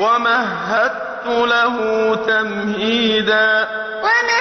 وَمَهَّدتُّ لَهُ تَمْهِيدًا. وَمَهَّدتُّ